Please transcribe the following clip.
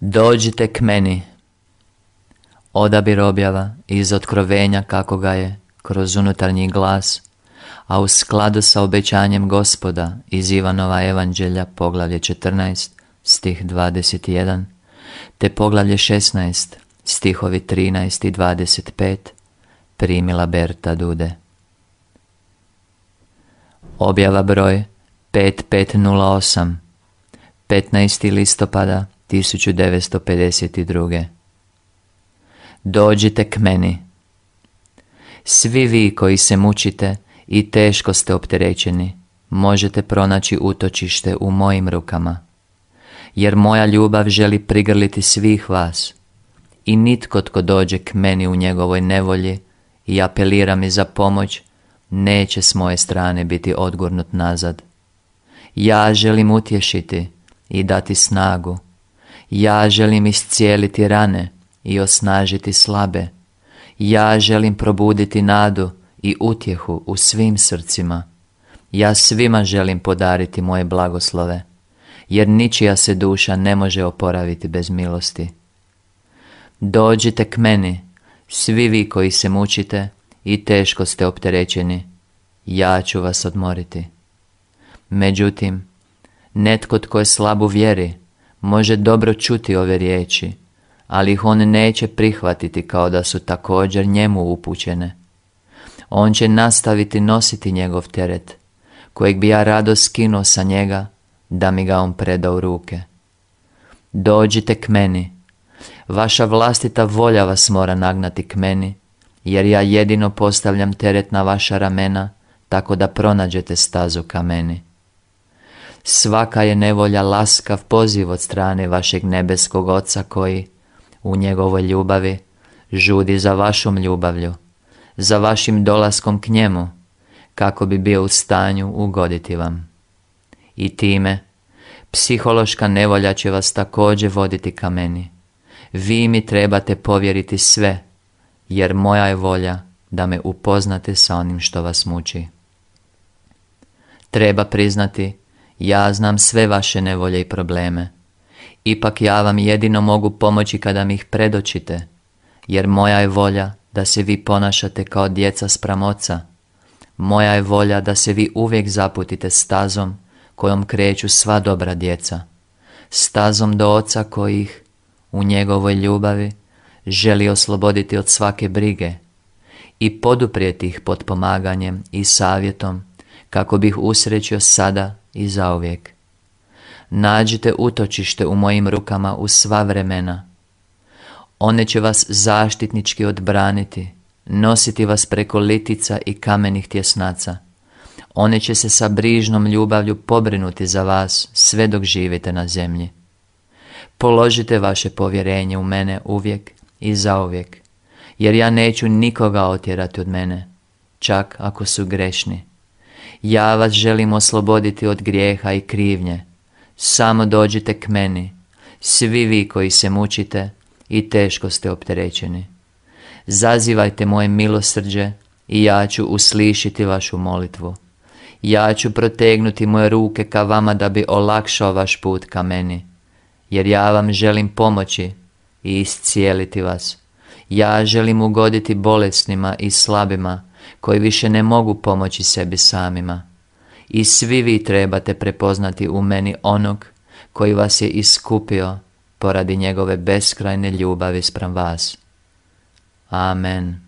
Dođite k meni. Odabir objava iz otkrovenja kako ga je kroz unutarnji glas, a u skladu sa obećanjem gospoda iz Ivanova evanđelja poglavlje 14 stih 21 te poglavlje 16 stihovi 13 i 25 primila Berta Dude. Objava broj 5508 15. listopada 1952. Dođite k meni. Svi vi koji se mučite i teško ste opterećeni, možete pronaći utočište u mojim rukama. Jer moja ljubav želi prigrliti svih vas. I nitko tko dođe k meni u njegovoj nevolji i apelira mi za pomoć, neće s moje strane biti odgurnut nazad. Ja želim utješiti i dati snagu. Ja želim iscijeliti rane i osnažiti slabe. Ja želim probuditi nadu i utjehu u svim srcima. Ja svima želim podariti moje blagoslove, jer ničija se duša ne može oporaviti bez milosti. Dođite k meni, svi vi koji se mučite i teško ste opterećeni, ja ću vas odmoriti. Međutim, netko tko je slab u vjeri, može dobro čuti ove riječi, ali ih on neće prihvatiti kao da su također njemu upućene. On će nastaviti nositi njegov teret, kojeg bi ja rado skinuo sa njega, da mi ga on preda u ruke. Dođite k meni, vaša vlastita volja vas mora nagnati k meni, jer ja jedino postavljam teret na vaša ramena, tako da pronađete stazu ka meni. Svaka je nevolja laskav poziv od strane vašeg nebeskog oca koji, u njegovoj ljubavi, žudi za vašom ljubavlju, za vašim dolaskom k njemu, kako bi bio u stanju ugoditi vam. I time, psihološka nevolja će vas također voditi ka meni. Vi mi trebate povjeriti sve, jer moja je volja da me upoznate sa onim što vas muči. Treba priznati ja znam sve vaše nevolje i probleme. Ipak ja vam jedino mogu pomoći kada mi ih predočite, jer moja je volja da se vi ponašate kao djeca spram oca. Moja je volja da se vi uvijek zaputite stazom kojom kreću sva dobra djeca. Stazom do oca kojih, u njegovoj ljubavi, želi osloboditi od svake brige i poduprijeti ih pod pomaganjem i savjetom kako bih usrećio sada i zauvijek. Nađite utočište u mojim rukama u sva vremena. One će vas zaštitnički odbraniti, nositi vas preko litica i kamenih tjesnaca. One će se sa brižnom ljubavlju pobrinuti za vas sve dok živite na zemlji. Položite vaše povjerenje u mene uvijek i zauvijek, jer ja neću nikoga otjerati od mene, čak ako su grešni. Ja vas želim osloboditi od grijeha i krivnje. Samo dođite k meni, svi vi koji se mučite i teško ste opterećeni. Zazivajte moje milosrđe i ja ću uslišiti vašu molitvu. Ja ću protegnuti moje ruke ka vama da bi olakšao vaš put ka meni, jer ja vam želim pomoći i iscijeliti vas. Ja želim ugoditi bolesnima i slabima, koji više ne mogu pomoći sebi samima. I svi vi trebate prepoznati u meni onog koji vas je iskupio poradi njegove beskrajne ljubavi spram vas. Amen.